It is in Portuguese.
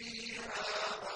فيها